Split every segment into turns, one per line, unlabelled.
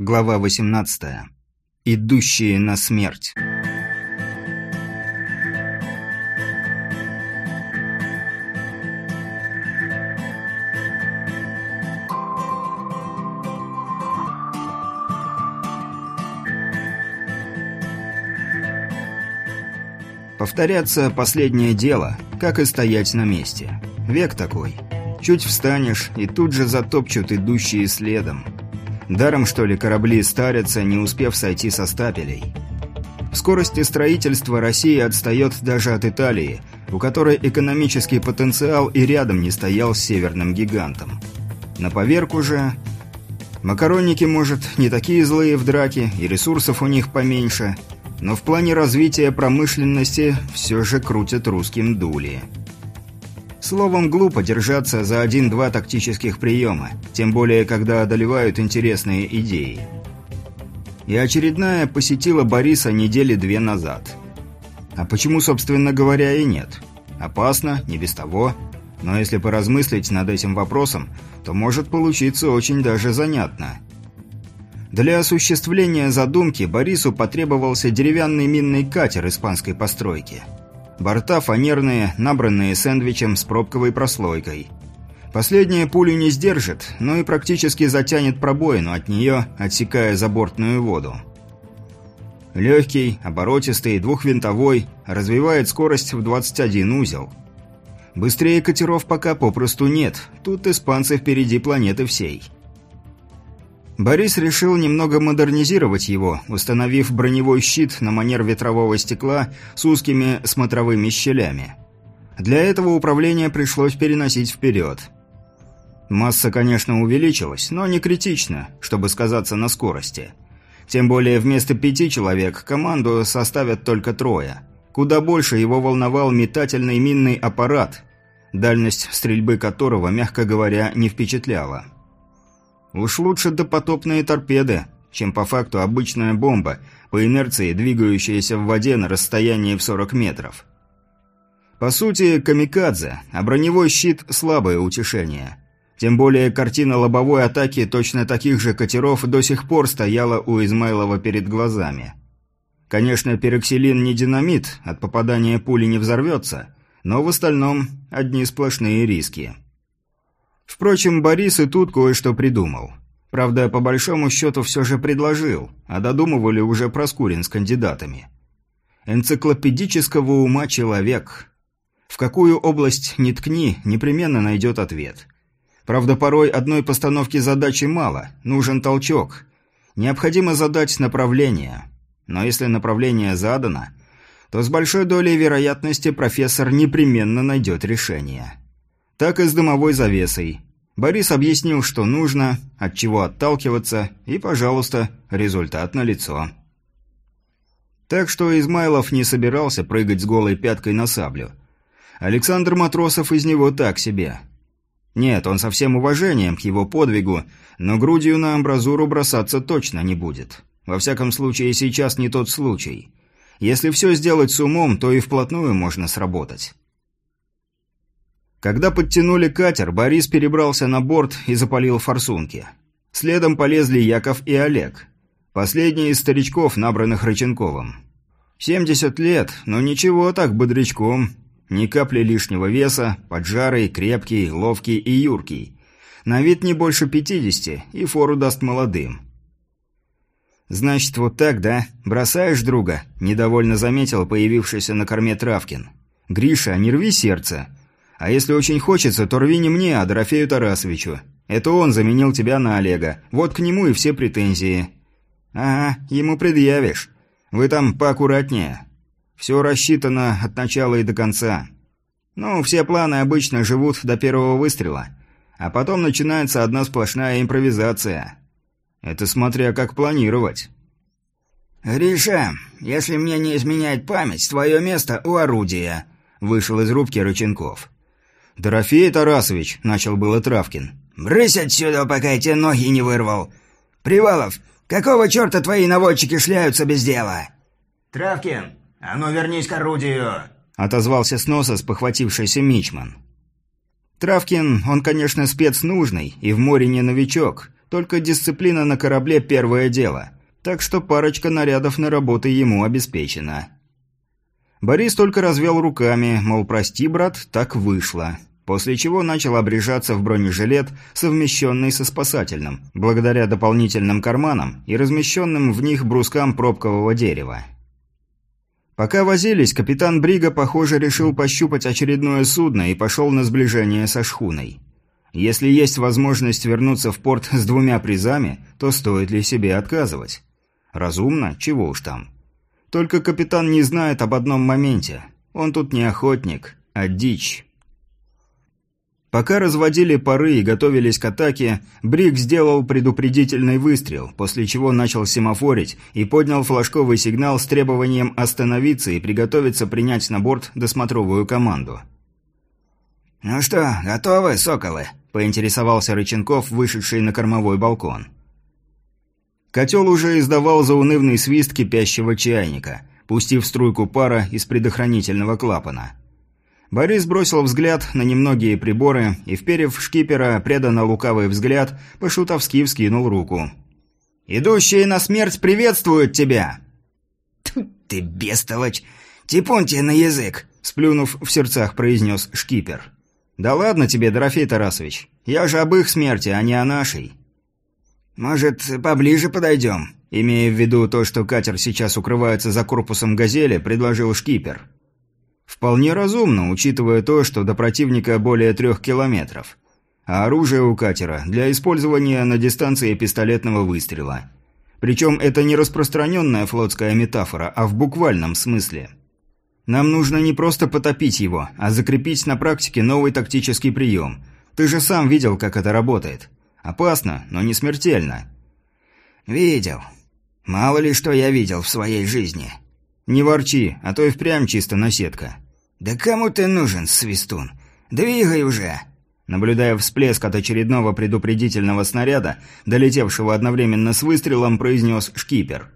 Глава 18. Идущие на смерть. Повторяться последнее дело, как и стоять на месте. Век такой. Чуть встанешь, и тут же затопчут идущие следом. Даром, что ли, корабли старятся, не успев сойти со стапелей. В скорости строительства Россия отстает даже от Италии, у которой экономический потенциал и рядом не стоял с северным гигантом. На поверку же... Макаронники, может, не такие злые в драке, и ресурсов у них поменьше, но в плане развития промышленности все же крутят русским дули. Словом, глупо держаться за один-два тактических приема, тем более, когда одолевают интересные идеи. И очередная посетила Бориса недели две назад. А почему, собственно говоря, и нет? Опасно, не без того. Но если поразмыслить над этим вопросом, то может получиться очень даже занятно. Для осуществления задумки Борису потребовался деревянный минный катер испанской постройки – Борта фанерные, набранные сэндвичем с пробковой прослойкой. Последняя пулю не сдержит, но и практически затянет пробоину от нее, отсекая забортную воду. Легкий, оборотистый, двухвинтовой, развивает скорость в 21 узел. Быстрее катеров пока попросту нет, тут испанцы впереди планеты всей. Борис решил немного модернизировать его, установив броневой щит на манер ветрового стекла с узкими смотровыми щелями. Для этого управление пришлось переносить вперед. Масса, конечно, увеличилась, но не критично, чтобы сказаться на скорости. Тем более вместо пяти человек команду составят только трое. Куда больше его волновал метательный минный аппарат, дальность стрельбы которого, мягко говоря, не впечатляла. Уж лучше допотопные торпеды, чем по факту обычная бомба, по инерции двигающаяся в воде на расстоянии в 40 метров. По сути, камикадзе, а броневой щит – слабое утешение. Тем более картина лобовой атаки точно таких же катеров до сих пор стояла у Измайлова перед глазами. Конечно, пероксилин не динамит, от попадания пули не взорвется, но в остальном одни сплошные риски. Впрочем, Борис и тут кое-что придумал. Правда, по большому счету все же предложил, а додумывали уже Проскурин с кандидатами. Энциклопедического ума человек. В какую область ни ткни, непременно найдет ответ. Правда, порой одной постановки задачи мало, нужен толчок. Необходимо задать направление. Но если направление задано, то с большой долей вероятности профессор непременно найдет решение так и с дымовой завесой. Борис объяснил, что нужно, от чего отталкиваться, и, пожалуйста, результат налицо. Так что Измайлов не собирался прыгать с голой пяткой на саблю. Александр Матросов из него так себе. Нет, он со всем уважением к его подвигу, но грудью на амбразуру бросаться точно не будет. Во всяком случае, сейчас не тот случай. Если все сделать с умом, то и вплотную можно сработать. Когда подтянули катер, Борис перебрался на борт и запалил форсунки. Следом полезли Яков и Олег. Последний из старичков, набранных Рыченковым. 70 лет, но ничего так бодрячком. Ни капли лишнего веса, поджарый, крепкий, ловкий и юркий. На вид не больше 50 и фору даст молодым. «Значит, вот так, да? Бросаешь друга?» – недовольно заметил появившийся на корме Травкин. «Гриша, не рви сердце. А если очень хочется, то рви не мне, а Дорофею Тарасовичу. Это он заменил тебя на Олега. Вот к нему и все претензии. Ага, ему предъявишь. Вы там поаккуратнее. Все рассчитано от начала и до конца. Ну, все планы обычно живут до первого выстрела. А потом начинается одна сплошная импровизация. Это смотря как планировать.
«Гриша, если мне не изменяет память, твое место у орудия», — вышел из рубки Рыченков.
«Дорофей Тарасович», — начал было Травкин.
«Брысь отсюда, пока я тебе ноги не вырвал! Привалов, какого черта твои наводчики шляются без дела?»
«Травкин, а ну вернись к орудию!»
— отозвался с носа спохватившийся Мичман. Травкин, он, конечно, спец нужный и в море не новичок, Только дисциплина на корабле – первое дело. Так что парочка нарядов на работы ему обеспечена. Борис только развел руками, мол, прости, брат, так вышло. После чего начал обрежаться в бронежилет, совмещенный со спасательным, благодаря дополнительным карманам и размещенным в них брускам пробкового дерева. Пока возились, капитан Брига, похоже, решил пощупать очередное судно и пошел на сближение со шхуной. Если есть возможность вернуться в порт с двумя призами, то стоит ли себе отказывать? Разумно, чего уж там. Только капитан не знает об одном моменте. Он тут не охотник, а дичь. Пока разводили пары и готовились к атаке, Брик сделал предупредительный выстрел, после чего начал семафорить и поднял флажковый сигнал с требованием остановиться и приготовиться принять на борт досмотровую команду.
«Ну что, готовы, соколы?» – поинтересовался Рыченков, вышедший на кормовой балкон.
Котел уже издавал заунывный свист кипящего чайника, пустив струйку пара из предохранительного клапана. Борис бросил взгляд на немногие приборы и, вперев шкипера преданно лукавый взгляд, по-шутовски вскинул руку.
«Идущие на смерть приветствуют тебя!» «Тьфу ты, бестолочь! Тебе на язык!»
Сплюнув в сердцах, произнес шкипер. «Да ладно тебе, Дорофей Тарасович. Я же об их смерти, а не о нашей.
«Может, поближе подойдем?»
Имея в виду то, что катер сейчас укрывается за корпусом «Газели», предложил шкипер. Вполне разумно, учитывая то, что до противника более трех километров. А оружие у катера для использования на дистанции пистолетного выстрела. Причем это не распространенная флотская метафора, а в буквальном смысле. Нам нужно не просто потопить его, а закрепить на практике новый тактический прием. Ты же сам видел, как это работает. Опасно, но не смертельно.
Видел. Мало ли что я видел в своей жизни.
Не ворчи, а то и впрямь чисто наседка.
Да кому ты нужен, свистун? Двигай уже.
Наблюдая всплеск от очередного предупредительного снаряда, долетевшего одновременно с выстрелом, произнес шкипер.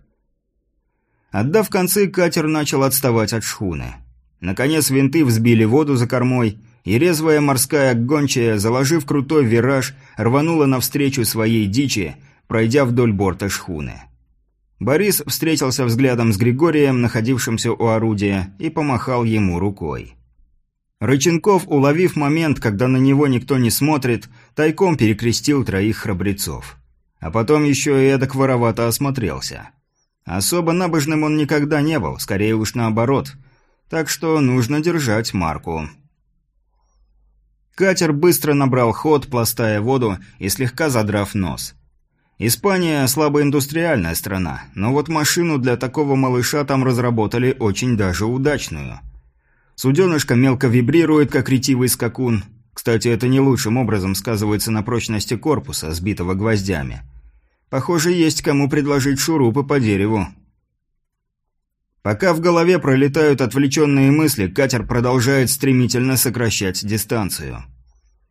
Отдав концы, катер начал отставать от шхуны. Наконец винты взбили воду за кормой, и резвая морская гончая, заложив крутой вираж, рванула навстречу своей дичи, пройдя вдоль борта шхуны. Борис встретился взглядом с Григорием, находившимся у орудия, и помахал ему рукой. Рыченков, уловив момент, когда на него никто не смотрит, тайком перекрестил троих храбрецов. А потом еще и эдак воровато осмотрелся. Особо набожным он никогда не был, скорее уж наоборот. Так что нужно держать марку. Катер быстро набрал ход, пластая воду и слегка задрав нос. Испания – слабоиндустриальная страна, но вот машину для такого малыша там разработали очень даже удачную. Суденышко мелко вибрирует, как ретивый скакун. Кстати, это не лучшим образом сказывается на прочности корпуса, сбитого гвоздями. Похоже, есть кому предложить шурупы по дереву. Пока в голове пролетают отвлеченные мысли, катер продолжает стремительно сокращать дистанцию.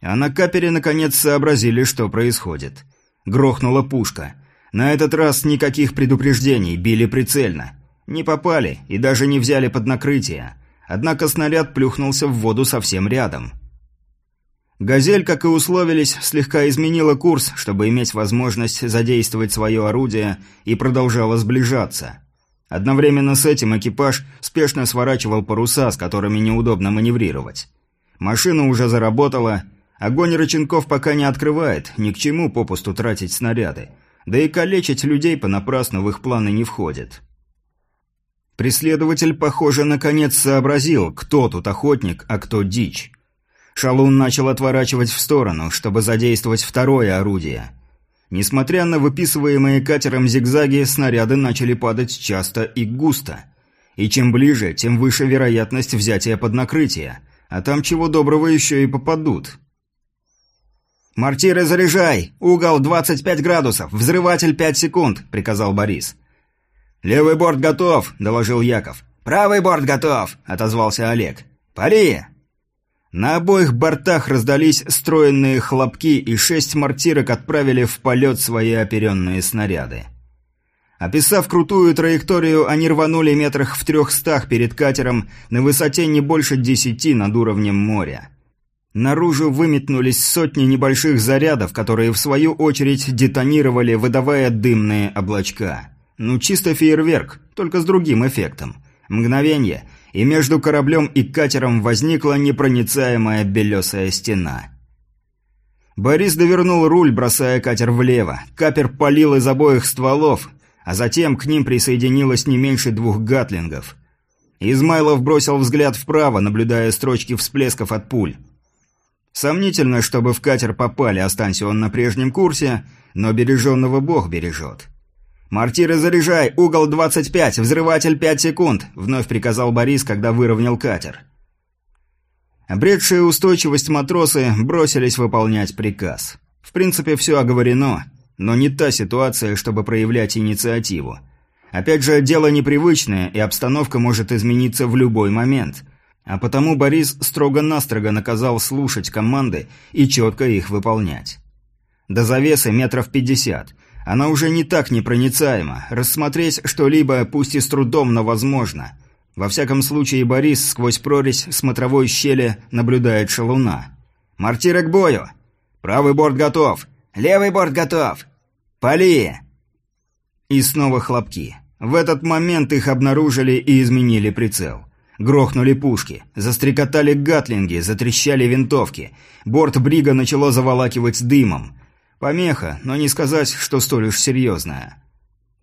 А на капере наконец сообразили, что происходит. Грохнула пушка. На этот раз никаких предупреждений, били прицельно. Не попали и даже не взяли под накрытие. Однако снаряд плюхнулся в воду совсем рядом. «Газель», как и условились, слегка изменила курс, чтобы иметь возможность задействовать свое орудие, и продолжала сближаться. Одновременно с этим экипаж спешно сворачивал паруса, с которыми неудобно маневрировать. Машина уже заработала, огонь рычинков пока не открывает, ни к чему попусту тратить снаряды. Да и калечить людей понапрасну в их планы не входит. Преследователь, похоже, наконец сообразил, кто тут охотник, а кто дичь. Шалун начал отворачивать в сторону, чтобы задействовать второе орудие – Несмотря на выписываемые катером зигзаги, снаряды начали падать часто и густо. И чем ближе, тем выше вероятность взятия под накрытие. А там чего доброго еще и попадут.
«Мортиры заряжай! Угол 25 градусов! Взрыватель 5 секунд!» – приказал Борис.
«Левый борт готов!» – доложил Яков.
«Правый борт готов!» – отозвался Олег. «Пали!»
На обоих бортах раздались стройные хлопки, и шесть мортирок отправили в полет свои оперенные снаряды. Описав крутую траекторию, они рванули метрах в трехстах перед катером на высоте не больше десяти над уровнем моря. Наружу выметнулись сотни небольших зарядов, которые в свою очередь детонировали, выдавая дымные облачка. Ну, чисто фейерверк, только с другим эффектом. Мгновение, и между кораблем и катером возникла непроницаемая белесая стена. Борис довернул руль, бросая катер влево. Капер палил из обоих стволов, а затем к ним присоединилось не меньше двух гатлингов. Измайлов бросил взгляд вправо, наблюдая строчки всплесков от пуль. Сомнительно, чтобы в катер попали, останься он на прежнем курсе, но береженного бог бережет. «Мортиры заряжай! Угол 25! Взрыватель 5 секунд!» — вновь приказал Борис, когда выровнял катер. Обретшие устойчивость матросы бросились выполнять приказ. В принципе, все оговорено, но не та ситуация, чтобы проявлять инициативу. Опять же, дело непривычное, и обстановка может измениться в любой момент. А потому Борис строго-настрого наказал слушать команды и четко их выполнять. До завесы метров пятьдесят. Она уже не так непроницаема. Рассмотреть что-либо, пусть и с трудом, но возможно. Во всяком случае, Борис сквозь прорезь смотровой щели наблюдает шалуна. «Мортиры к бою! Правый борт готов! Левый борт готов! Пали!» И снова хлопки. В этот момент их обнаружили и изменили прицел. Грохнули пушки, застрекотали гатлинги, затрещали винтовки. Борт Брига начало заволакивать дымом. Помеха, но не сказать, что столь уж серьезная.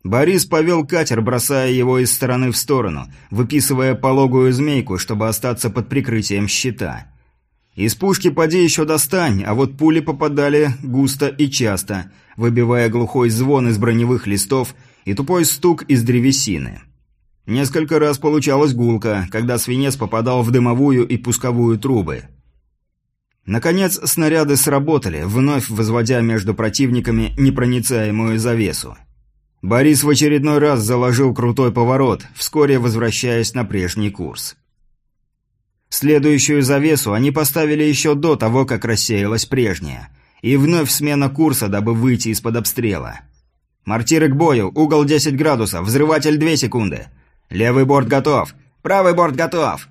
Борис повел катер, бросая его из стороны в сторону, выписывая пологую змейку, чтобы остаться под прикрытием щита. Из пушки поди еще достань, а вот пули попадали густо и часто, выбивая глухой звон из броневых листов и тупой стук из древесины. Несколько раз получалась гулка, когда свинец попадал в дымовую и пусковую трубы. Наконец, снаряды сработали, вновь возводя между противниками непроницаемую завесу. Борис в очередной раз заложил крутой поворот, вскоре возвращаясь на прежний курс. Следующую завесу они поставили еще до того, как рассеялась прежняя. И вновь смена курса, дабы выйти из-под обстрела. «Мортиры к бою, угол 10 градусов, взрыватель 2 секунды. «Левый борт готов! Правый борт готов!»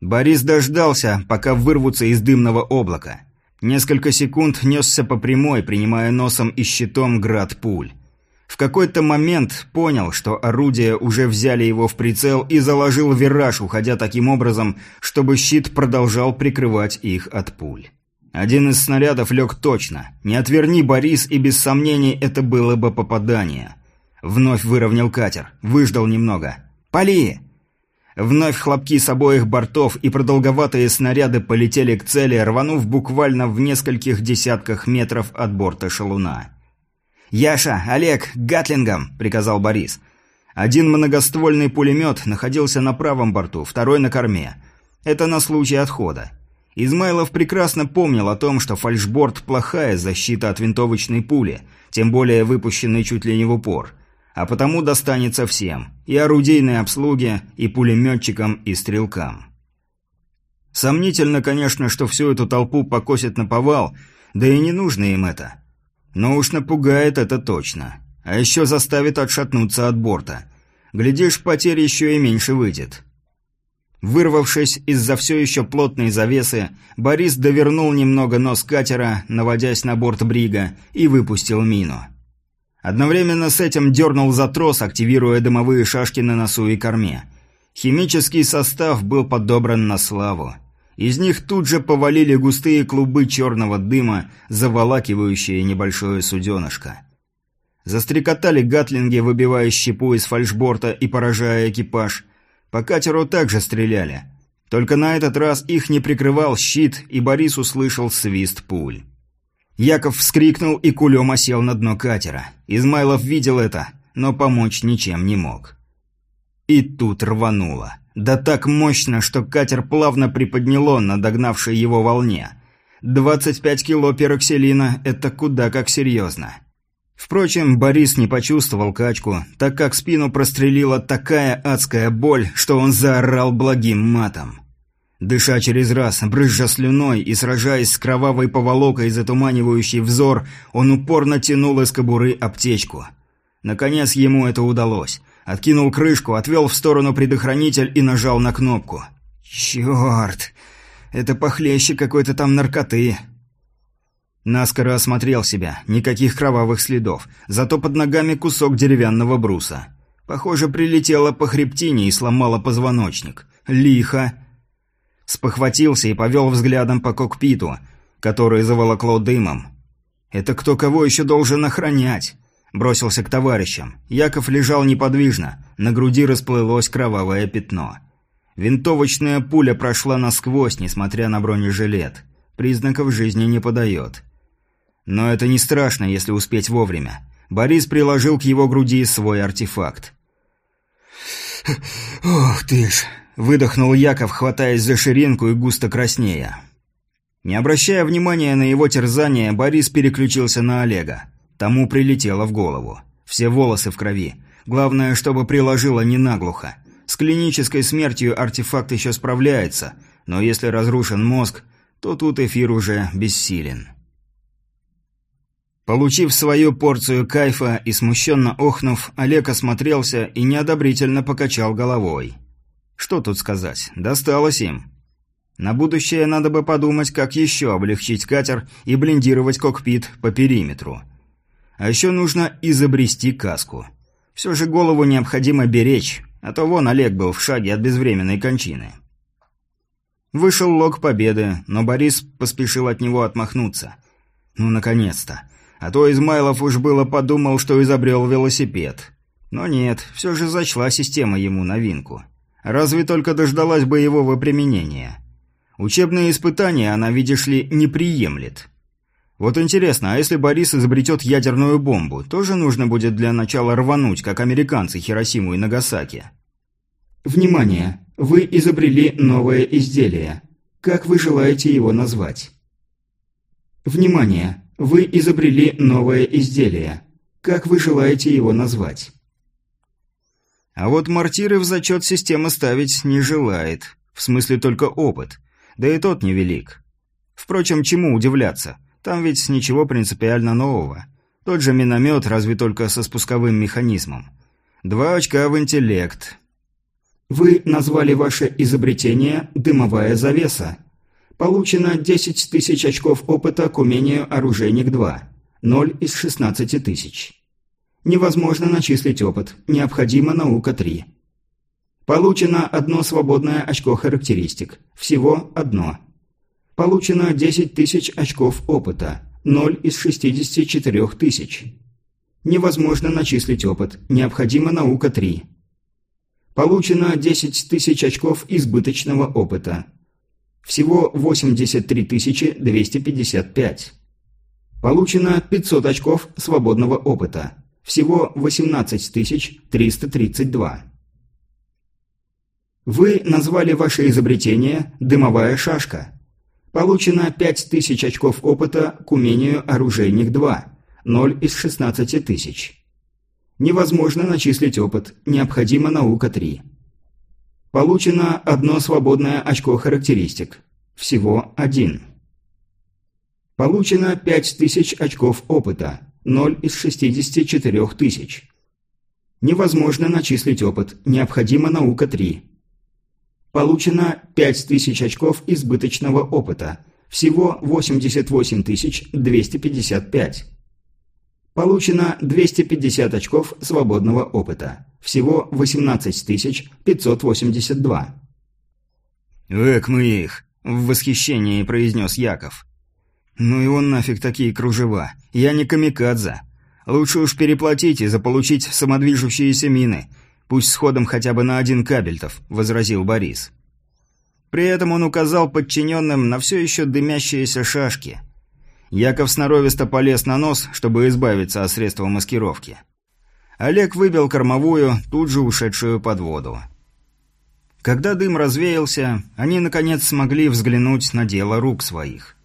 Борис дождался, пока вырвутся из дымного облака. Несколько секунд несся по прямой, принимая носом и щитом град пуль. В какой-то момент понял, что орудия уже взяли его в прицел и заложил вираж, уходя таким образом, чтобы щит продолжал прикрывать их от пуль. Один из снарядов лег точно. Не отверни, Борис, и без сомнений это было бы попадание. Вновь выровнял катер, выждал немного. «Пали!» Вновь хлопки с обоих бортов и продолговатые снаряды полетели к цели, рванув буквально в нескольких десятках метров от борта шалуна. «Яша, Олег, гатлингом!» – приказал Борис. Один многоствольный пулемет находился на правом борту, второй на корме. Это на случай отхода. Измайлов прекрасно помнил о том, что фальшборд – плохая защита от винтовочной пули, тем более выпущенной чуть ли не в упор – а потому достанется всем – и орудийной обслуге, и пулеметчикам, и стрелкам. Сомнительно, конечно, что всю эту толпу покосят на повал, да и не нужно им это. Но уж напугает это точно. А еще заставит отшатнуться от борта. Глядишь, потерь еще и меньше выйдет. Вырвавшись из-за все еще плотной завесы, Борис довернул немного нос катера, наводясь на борт брига, и выпустил мину. Одновременно с этим дернул за трос, активируя дымовые шашки на носу и корме. Химический состав был подобран на славу. Из них тут же повалили густые клубы черного дыма, заволакивающие небольшое суденышко. Застрекотали гатлинги, выбивая щепу из фальшборта и поражая экипаж. По катеру также стреляли. Только на этот раз их не прикрывал щит, и Борис услышал свист пуль. Яков вскрикнул и кулем осел на дно катера. Измайлов видел это, но помочь ничем не мог. И тут рвануло. Да так мощно, что катер плавно приподняло на догнавшей его волне. 25 кило пероксилина – это куда как серьезно. Впрочем, Борис не почувствовал качку, так как спину прострелила такая адская боль, что он заорал благим матом. Дыша через раз, брызжа слюной и сражаясь с кровавой поволокой, затуманивающей взор, он упорно тянул из кобуры аптечку. Наконец ему это удалось. Откинул крышку, отвел в сторону предохранитель и нажал на кнопку. «Черт! Это похлеще какой-то там наркоты. Наскоро осмотрел себя. Никаких кровавых следов. Зато под ногами кусок деревянного бруса. Похоже, прилетело по хребтине и сломало позвоночник. Лихо. Спохватился и повел взглядом по кокпиту, который заволокло дымом. Это кто кого еще должен охранять? Бросился к товарищам. Яков лежал неподвижно. На груди расплылось кровавое пятно. Винтовочная пуля прошла насквозь, несмотря на бронежилет. Признаков жизни не подает. Но это не страшно, если успеть вовремя. Борис приложил к его груди свой артефакт. «Ох ты ж!» – выдохнул Яков, хватаясь за ширинку и густо краснея. Не обращая внимания на его терзание, Борис переключился на Олега. Тому прилетело в голову. Все волосы в крови. Главное, чтобы приложило не наглухо. С клинической смертью артефакт еще справляется, но если разрушен мозг, то тут эфир уже бессилен. Получив свою порцию кайфа и смущенно охнув, Олег осмотрелся и неодобрительно покачал головой. Что тут сказать, досталось им. На будущее надо бы подумать, как еще облегчить катер и блиндировать кокпит по периметру. А еще нужно изобрести каску. Все же голову необходимо беречь, а то вон Олег был в шаге от безвременной кончины. Вышел лог победы, но Борис поспешил от него отмахнуться. Ну, наконец-то. А то Измайлов уж было подумал, что изобрел велосипед. Но нет, все же зачла система ему новинку. Разве только дождалась боевого применения. Учебные испытания она, видишь ли, не приемлет. Вот интересно, а если Борис изобретет ядерную бомбу, тоже нужно будет для начала рвануть, как американцы Хиросиму и Нагасаки?
Внимание! Вы изобрели новое изделие. Как вы желаете его назвать? Внимание! Вы изобрели новое изделие. Как вы желаете его назвать?
А вот мортиры в зачет система ставить не желает. В смысле только опыт. Да и тот невелик. Впрочем, чему удивляться? Там ведь ничего принципиально нового. Тот же миномет, разве только со спусковым механизмом. Два очка в интеллект.
Вы назвали ваше изобретение «дымовая завеса». Получено 10 тысяч очков опыта к умению «Оружейник-2». 0 из 16 тысяч. Невозможно начислить опыт. Необходима наука 3. Получено одно свободное очко характеристик. Всего одно. Получено 10 тысяч очков опыта. 0 из 64 тысяч. Невозможно начислить опыт. Необходима наука 3. Получено 10 тысяч очков избыточного опыта. Всего 83 255. Получено 500 очков свободного опыта. Всего 18 332. Вы назвали ваше изобретение «дымовая шашка». Получено 5000 очков опыта к умению «Оружейник-2», 0 из 16 тысяч. Невозможно начислить опыт, необходима наука 3. Получено одно свободное очко характеристик. Всего один. Получено 5000 очков опыта. 0 из 64 тысяч. Невозможно начислить опыт. Необходима наука 3. Получено 5000 очков избыточного опыта. Всего 88 255. Получено 250 очков свободного опыта. Всего 18 582.
«Эк мы их!» – в восхищении произнес Яков. «Ну и он нафиг такие кружева. Я не камикадзе. Лучше уж переплатить и заполучить самодвижущиеся мины. Пусть с ходом хотя бы на один кабельтов», – возразил Борис. При этом он указал подчиненным на все еще дымящиеся шашки – Яков сноровисто полез на нос, чтобы избавиться от средства маскировки. Олег выбил кормовую, тут же ушедшую под воду. Когда дым развеялся, они наконец смогли взглянуть на дело рук своих.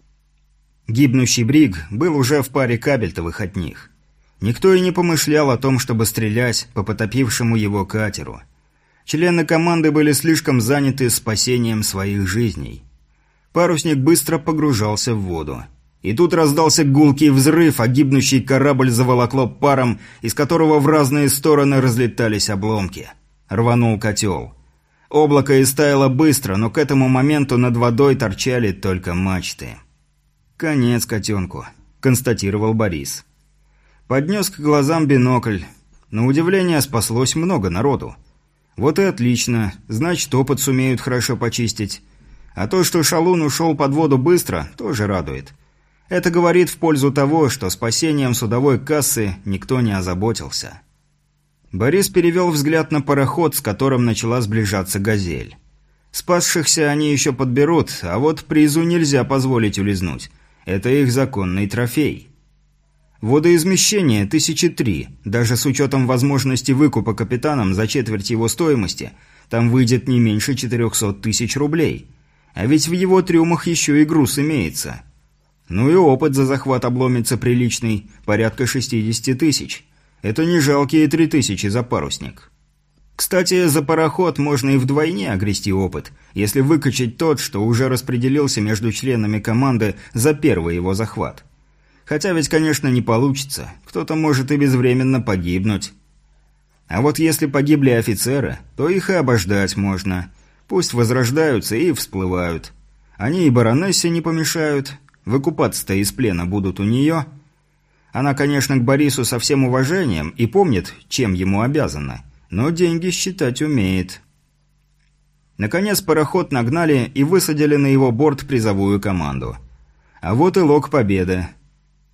Гибнущий Бриг был уже в паре кабельтовых от них. Никто и не помышлял о том, чтобы стрелять по потопившему его катеру. Члены команды были слишком заняты спасением своих жизней. Парусник быстро погружался в воду. И тут раздался гулкий взрыв, а гибнущий корабль заволокло паром, из которого в разные стороны разлетались обломки. Рванул котел. Облако истаяло быстро, но к этому моменту над водой торчали только мачты. «Конец котенку», — констатировал Борис. Поднес к глазам бинокль. На удивление спаслось много народу. Вот и отлично, значит, опыт сумеют хорошо почистить. А то, что шалун ушел под воду быстро, тоже радует. Это говорит в пользу того, что спасением судовой кассы никто не озаботился. Борис перевел взгляд на пароход, с которым начала сближаться «Газель». Спасшихся они еще подберут, а вот призу нельзя позволить улизнуть. Это их законный трофей. Водоизмещение тысячи три, даже с учетом возможности выкупа капитаном за четверть его стоимости, там выйдет не меньше 400 тысяч рублей. А ведь в его трюмах еще и груз имеется. Ну и опыт за захват обломится приличный, порядка 60 тысяч. Это не жалкие 3000 за парусник. Кстати, за пароход можно и вдвойне огрести опыт, если выкачать тот, что уже распределился между членами команды за первый его захват. Хотя ведь, конечно, не получится. Кто-то может и безвременно погибнуть. А вот если погибли офицеры, то их и обождать можно. Пусть возрождаются и всплывают. Они и баронессе не помешают, Выкупаться-то из плена будут у нее. Она, конечно, к Борису со всем уважением и помнит, чем ему обязана, но деньги считать умеет. Наконец пароход нагнали и высадили на его борт призовую команду. А вот и лог победы.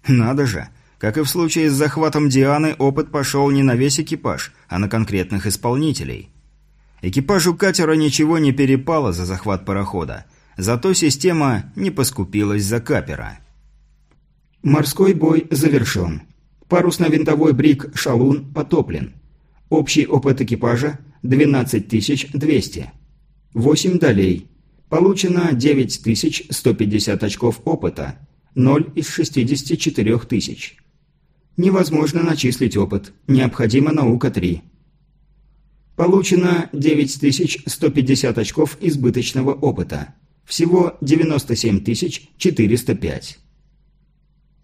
Надо же, как и в случае с захватом Дианы, опыт пошел не на весь экипаж, а на конкретных исполнителей. Экипажу катера ничего не перепало за захват парохода, Зато система не поскупилась за капера.
Морской бой завершен. Парусно-винтовой брик «Шалун» потоплен. Общий опыт экипажа – 12200. 8 долей. Получено 9150 очков опыта. 0 из 64 тысяч. Невозможно начислить опыт. Необходима наука 3. Получено 9150 очков избыточного опыта. Всего 97 405.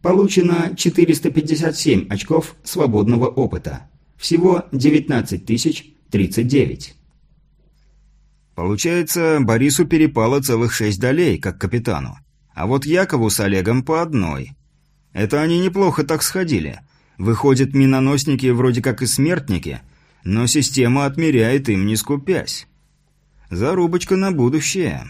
Получено 457 очков свободного опыта. Всего 19 039.
Получается, Борису перепало целых шесть долей, как капитану. А вот Якову с Олегом по одной. Это они неплохо так сходили. Выходят, миноносники вроде как и смертники, но система отмеряет им не скупясь. Зарубочка на будущее.